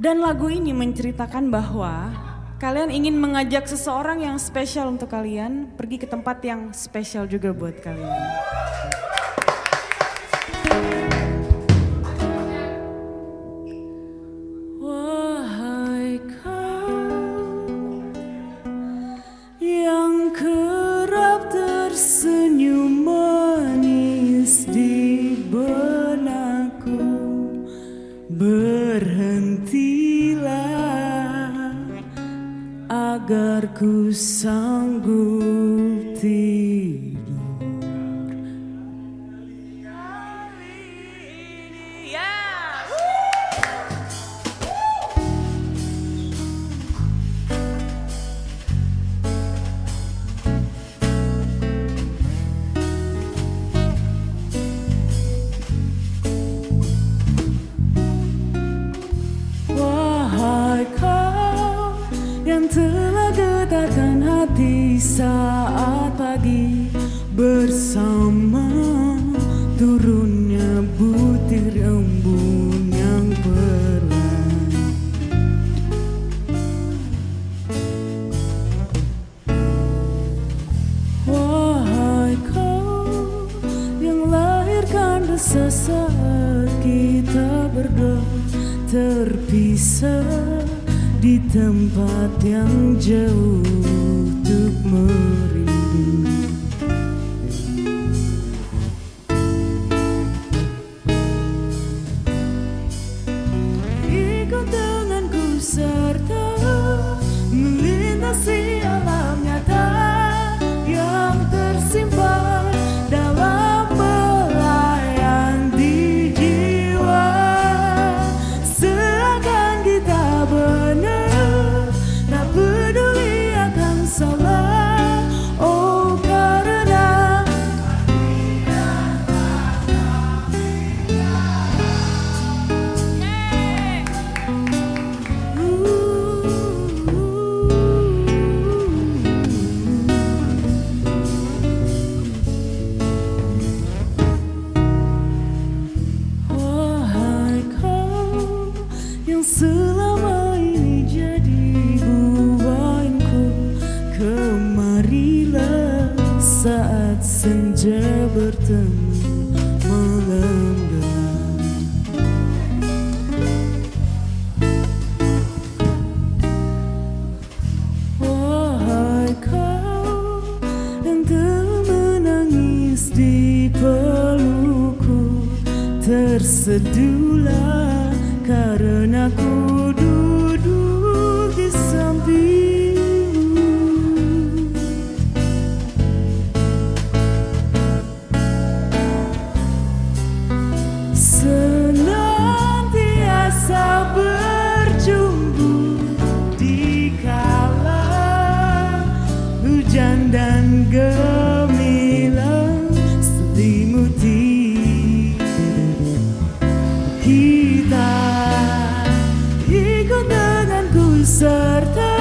Dan lagu ini menceritakan bahwa kalian ingin mengajak seseorang yang spesial untuk kalian pergi ke tempat yang spesial juga buat kalian. Berhentilah agar ku sanggup lahirkan rasa saat kita berdua terpisah di tempat yang jauh Terseduhlah karena ku uncertain.